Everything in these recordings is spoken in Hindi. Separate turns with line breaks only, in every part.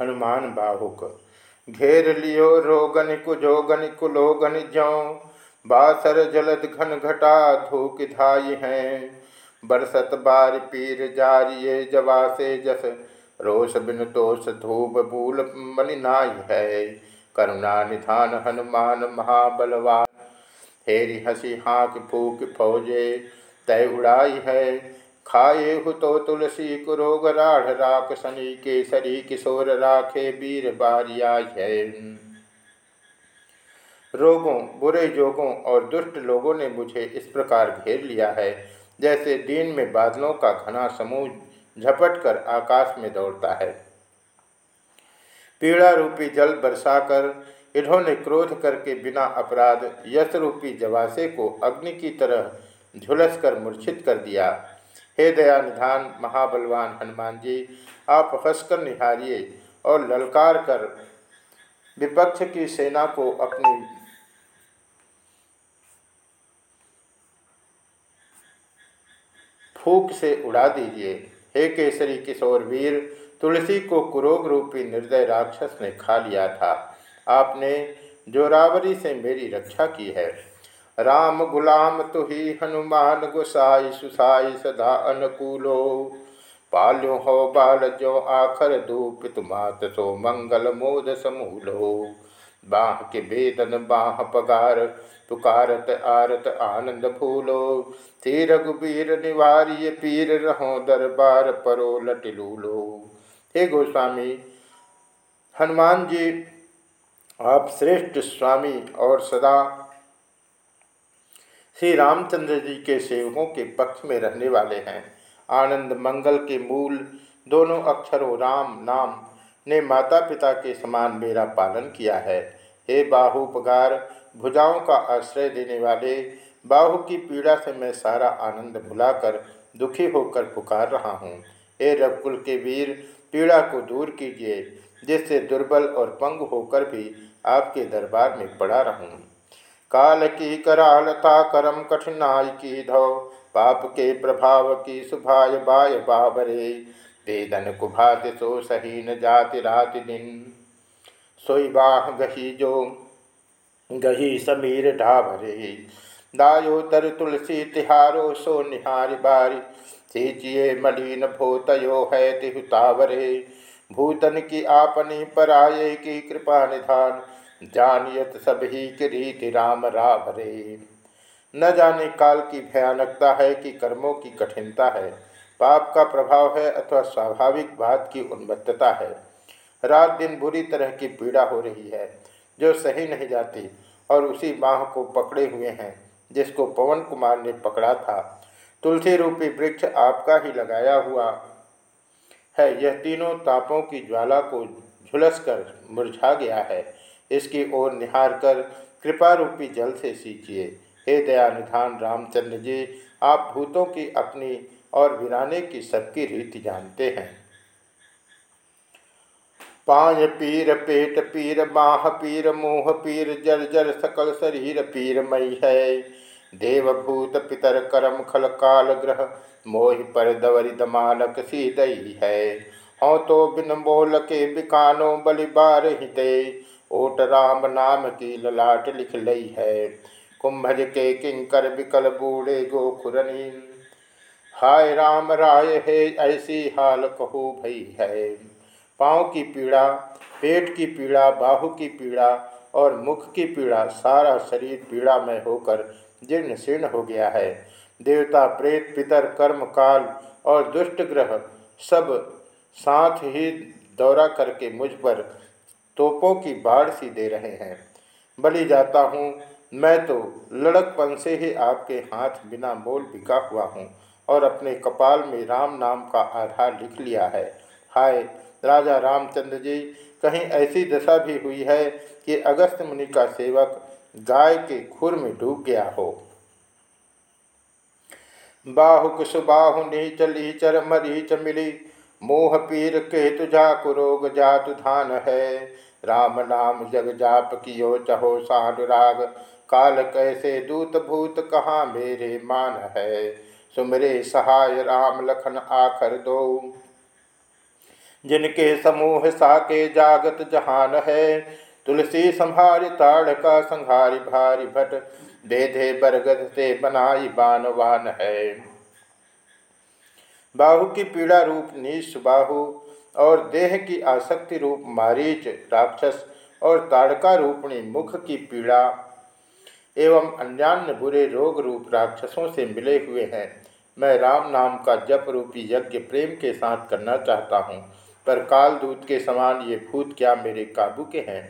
हनुमान बाहुक। घेर लियो रोगन कुजोगन कुलोगन ज्यो। बासर जलद घन घटा धूक धाई हैं। बरसत बार पीर जारिये जवासे जस रोष बिन तोष धूप भूल मलिनाई है। करुणा निधान हनुमान महाबलवान। हेरी हसी हाँक फूक फौजे, तय उड़ाई है। खाए हु तो तुलसी कुरोग राढ़ राख शनि केसरी किशोर राखे वीर बारिया है रोगों, बुरे जोगों और दुष्ट लोगों ने मुझे इस प्रकार घेर लिया है, जैसे दिन में बादलों का घना समूह झपट कर आकाश में दौड़ता है। पीड़ा रूपी जल बरसाकर इन्होंने क्रोध करके बिना अपराध यश रूपी जवासे को अग्नि की तरह झुलस कर मूर्छित कर दिया। हे दया निधान महाबलवान हनुमान जी, आप हंसकर निहारिए और ललकार कर विपक्ष की सेना को अपनी फूक से उड़ा दीजिए। हे केसरी किशोर वीर, तुलसी को कुरोग रूपी निर्दय राक्षस ने खा लिया था। आपने जोरावरी से मेरी रक्षा की है। राम गुलाम तो ही हनुमान गोसाई सुसाई सदा अनुकूलो। पाल्यो हो बाल जो आखर दूपित मात सो मंगल मोद समूलो। बाह के बेदन, बाह पगार, पुकारत आरत आनंद फूलो। थे रघुबीर निवार्य पीर रहो दरबार परो लटिलूलो हे गोस्वामी, हनुमान जी, आप श्रेष्ठ स्वामी और सदा श्री रामचंद्र जी के सेवकों के पक्ष में रहने वाले हैं। आनंद मंगल के मूल दोनों अक्षरों राम, नाम ने माता पिता के समान मेरा पालन किया है। हे बाहुपगार, भुजाओं का आश्रय देने वाले, बाहु की पीड़ा से मैं सारा आनंद भुलाकर दुखी होकर पुकार रहा हूँ। हे रघुकुल के वीर, पीड़ा को दूर कीजिए, जिससे दुर्बल और पंग होकर भी आपके दरबार में पड़ा रहूँ। काल की करालता करम कठिनाई की धो, पाप के प्रभाव की सुभाय बाय बाबरे। वेदन कुभात सो सही न जाति रात दिन। सोई बाह गही जो, गही समीर ढाभरे दायो तर तुलसी तिहारो सो निहार बारी। सींचिए मलिन भूतयो है तिहुतावरे। भूतन की आपनी पराये की कृपा निधान। जानियत सभी की रीति राम राभरे। न जाने काल की भयानकता है कि कर्मों की कठिनता है। पाप का प्रभाव है अथवा स्वाभाविक बात की उन्मत्तता है। रात दिन बुरी तरह की पीड़ा हो रही है, जो सही नहीं जाती, और उसी बाह को पकड़े हुए हैं, जिसको पवन कुमार ने पकड़ा था। तुलसी रूपी वृक्ष आपका ही लगाया हुआ है। यह तीनों तापों की ज्वाला को झुलस कर मुरझा गया है। इसकी ओर निहार कर कृपा रूपी जल से सींचिए हे दयानिधान रामचंद्र जी, आप भूतों की अपनी और वीराने की सबकी रीति जानते हैं। पाय पीर पेट पीर बाह पीर मुँह पीर जर जर सकल शरीर पीर मई है। देवभूत पितर करम खल काल ग्रह, मोहि पर दवरी दमानक सी दई है। हों तो बिन मोल के बिकानो बलि बार हिते। ओट राम नाम की ललाट लिख लई है। कुंभज के किंकर बिकल बूढ़े गोखुरनी हाय राम राय है, ऐसी हाल कहो भई है। पाँव की पीड़ा, पेट की पीड़ा, बाहु की पीड़ा और मुख की पीड़ा, सारा शरीर पीड़ा में होकर जीर्ण शीर्ण हो गया है। देवता, प्रेत, पितर, कर्म, काल और दुष्ट ग्रह सब साथ ही दौरा करके मुझ पर तोपों की बाढ़ सी दे रहे हैं। बलि जाता हूँ, मैं तो लड़कपन से ही आपके हाथ बिना बोल बिका हुआ हूँ और अपने कपाल में राम नाम का आधार लिख लिया है। हाय, राजा रामचंद्र जी, कहीं ऐसी दशा भी हुई है कि अगस्त मुनि का सेवक गाय के खुर में डूब गया हो। बाहु कुसुबाहु नीच लीचर मरीच मिली मोह पीर के तुझा कुरोग जातु धान है। राम नाम जग जाप कियो चहो सानुराग काल कैसे दूत भूत कहाँ मेरे मान है। सुमरे सहाय राम लखन आखर दो। जिनके समूह साके जागत जहान है। तुलसी संहारी ताड़ का संहारी भारी भट। दे दे बरगद से बनाई बानवान है। बाहु की पीड़ा रूप नीश बाहु और देह की आसक्ति रूप मारीच, राक्षस और ताड़का रूपणी मुख की पीड़ा एवं अन्यान्य बुरे रोग रूप राक्षसों से मिले हुए हैं। मैं राम नाम का जप रूपी यज्ञ प्रेम के साथ करना चाहता हूँ, पर काल दूत के समान ये भूत क्या मेरे काबू के हैं?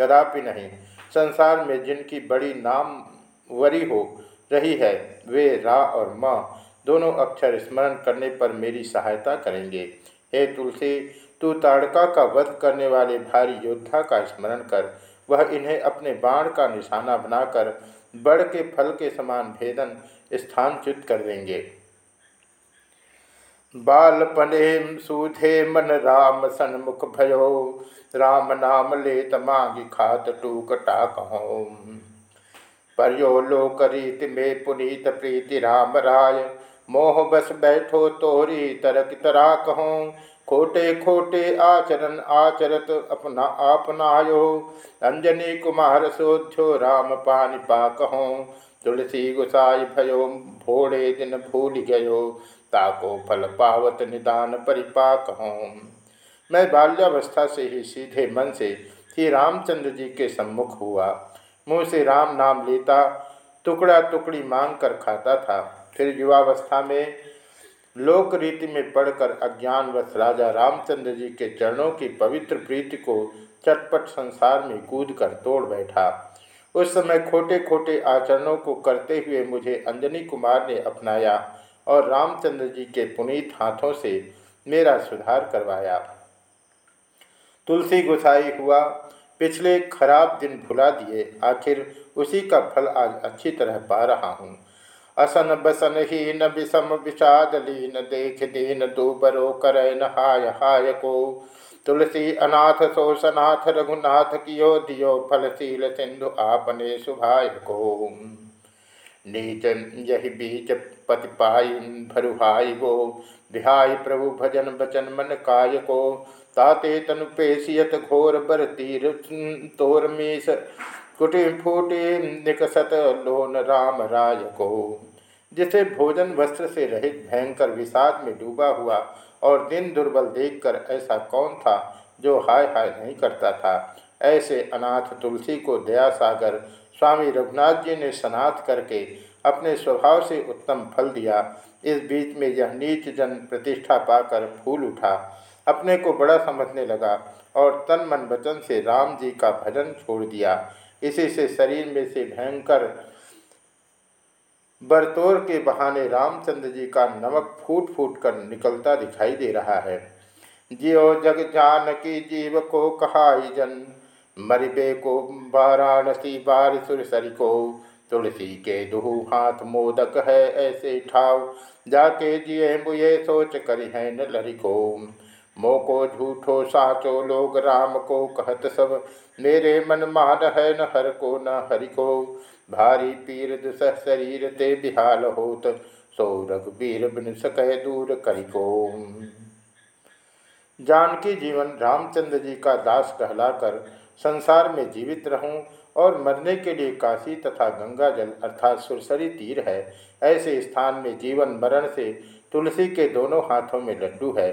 कदापि नहीं। संसार में जिनकी बड़ी नामवरी हो रही है, वे रा और माँ दोनों अक्षर स्मरण करने पर मेरी सहायता करेंगे। हे तुलसी, तू ताड़का का वध करने वाले भारी योद्धा का स्मरण कर। वह इन्हें अपने बाण का निशाना बनाकर बड़ के फल के समान भेदन स्थानच्युत कर देंगे। बालपने सूधे मन राम सन्मुख भयो, राम नाम ले तमांगी खात टूक टाक परयो लोक रीति में पुनीत प्रीति राम राय मोह बस बैठो तोरी तरक तरा कहो खोटे खोटे आचरण आचरत अपना आपनायो अंजनी कुमार सोध्यो, राम पानी पाकहो तुलसी गुसाई भयो भोड़े दिन भूल गयो। ताको फल पावत निदान परिपाक हूँ। मैं बाल्यावस्था से ही सीधे मन से श्री रामचंद्र जी के सम्मुख हुआ। मुँह से राम नाम लेता टुकड़ा टुकड़ी मांग कर खाता था। फिर युवावस्था में लोक रीति में पढ़कर अज्ञानवश राजा रामचंद्र जी के चरणों की पवित्र प्रीति को चटपट संसार में कूद कर तोड़ बैठा। उस समय खोटे खोटे आचरणों को करते हुए मुझे अंजनी कुमार ने अपनाया और रामचंद्र जी के पुनीत हाथों से मेरा सुधार करवाया। तुलसी गुसाई हुआ, पिछले खराब दिन भुला दिए, आखिर उसी का फल आज अच्छी तरह पा रहा हूँ। असन बसन ही न विषम विषाद लीन देख दीन दो बरो कर हाय हाय को। तुलसी अनाथ सोसनाथ रघुनाथ कियो दियो फलशील सिंधु आपने सुभाय को। नीच यही बीच पति पाई भरुहाई वो। बिहाई प्रभु भजन बचन मन काय को। ताते तनु पेशियत घोर बर तीर तोर मीस फूटे निकसत लोन राम राय को। जिसे भोजन वस्त्र से रहित भयंकर विषाद में डूबा हुआ और दिन दुर्बल देखकर ऐसा कौन था जो हाय हाय नहीं करता था? ऐसे अनाथ तुलसी को दया सागर स्वामी रघुनाथ जी ने सनाथ करके अपने स्वभाव से उत्तम फल दिया। इस बीच में यह नीच जन प्रतिष्ठा पाकर फूल उठा। अपने को बड़ा समझने लगा और तन मन वचन से राम जी का भजन छोड़ दिया। इसी से शरीर में से भयंकर बरतोर के बहाने रामचंद्र जी का नमक फूट फूट कर निकलता दिखाई दे रहा है। जियो जग जान की जीव को कहाई जन, मरिबे को वाराणसी बार सुरसरी को तुलसी के दुहु हाथ मोदक है ऐसे ठाव, जाके जिये मुये सोच करी है न लरी मो को झूठो साचो लोग राम को कहत सब। मेरे मन मान है न हर को न हरि को। भारी पीर दुसह शरीर ते बिहाल होत। सो रघुबीर बिन सके दूर करी को। जानकी जीवन रामचंद्र जी का दास कहलाकर संसार में जीवित रहूँ और मरने के लिए काशी तथा गंगा जल अर्थात सुरसरी तीर है, ऐसे स्थान में जीवन मरण से तुलसी के दोनों हाथों में लड्डू है।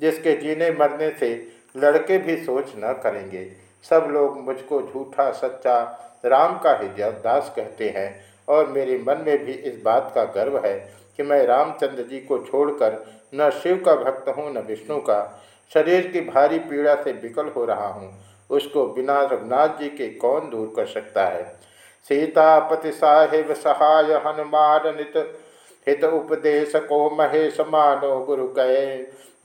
जिसके जीने मरने से लड़के भी सोच न करेंगे। सब लोग मुझको झूठा, सच्चा, राम का ही दास कहते हैं और मेरे मन में भी इस बात का गर्व है कि मैं रामचंद्र जी को छोड़कर न शिव का भक्त हूँ, न विष्णु का। शरीर की भारी पीड़ा से विकल हो रहा हूँ। उसको बिना रघुनाथ जी के कौन दूर कर सकता है? सीतापति साहेब सहाय हनुमान नित हित उपदेश को महेश मानो गुरु कहे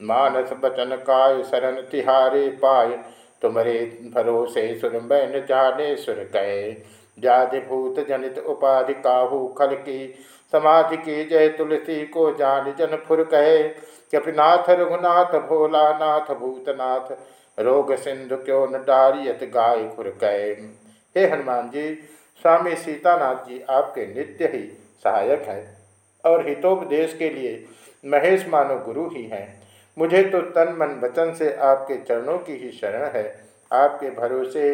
मानस बचन काय शरण तिहारे पाए। तुम्हारे भरोसे सुर मैन जाने सुर कहे जाति भूत जनित उपाधि काहू खल की। समाधि की जय तुलसी को जान जन फुर कहे कपिनाथ, रघुनाथ भोला नाथ भूतनाथ, रोग सिंधु क्यों न डारियत गाय खुर कहे हे हनुमान जी, स्वामी सीतानाथ जी आपके नित्य ही सहायक हैं। और हितोपदेश के लिए महेश मानो गुरु ही हैं। मुझे तो तन मन वचन से आपके चरणों की ही शरण है। आपके भरोसे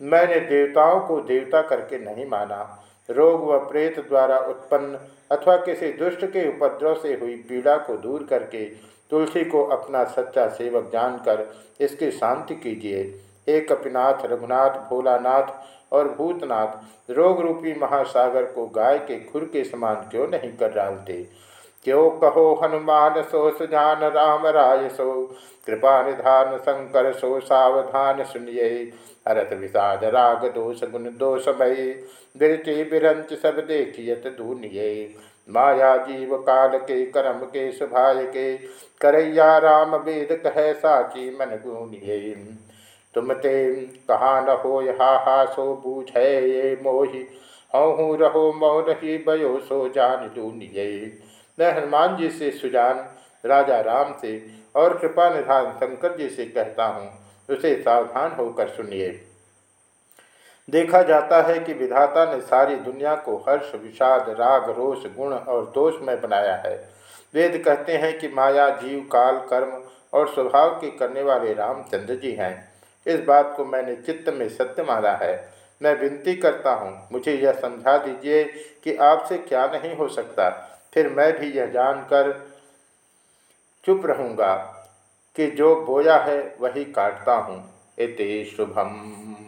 मैंने देवताओं को देवता करके नहीं माना। रोग व प्रेत द्वारा उत्पन्न अथवा किसी दुष्ट के उपद्रव से हुई पीड़ा को दूर करके तुलसी को अपना सच्चा सेवक जानकर इसकी शांति कीजिए। हे कपिनाथ, रघुनाथ, भोलानाथ और भूतनाथ रोग रूपी महासागर को गाय के खुर के समान क्यों नहीं कर डालते? क्यों कहो हनुमान, सो सुजान राम राय सो कृपा निधान शंकर, सो सावधान सुनिए। अरत विषाद, राग दोष, गुण दोषमयी बिरचे बिरंच सब देखियत धूनिये माया जीव काल के, कर्म के, सुभाय के, करैया राम वेद कह साची मन गुनिये तुम ते कहा न हो हा हा सो बूझ ये मोहि। हूँ रहो, मौन ही बयो सो जान दूनिये मैं हनुमान जी से सुजान, राजा राम से और कृपा निधान शंकर जी से कहता हूँ, उसे सावधान होकर सुनिए। देखा जाता है कि विधाता ने सारी दुनिया को हर्ष, विषाद, राग, रोष, गुण और दोष में बनाया है। वेद कहते हैं कि माया, जीव, काल, कर्म और स्वभाव के करने वाले रामचंद्र जी हैं। इस बात को मैंने चित्त में सत्य माना है। मैं विनती करता हूँ, मुझे यह समझा दीजिए कि आपसे क्या नहीं हो सकता। फिर मैं भी यह जानकर चुप रहूँगा कि जो बोया है वही काटता हूँ। इति शुभम।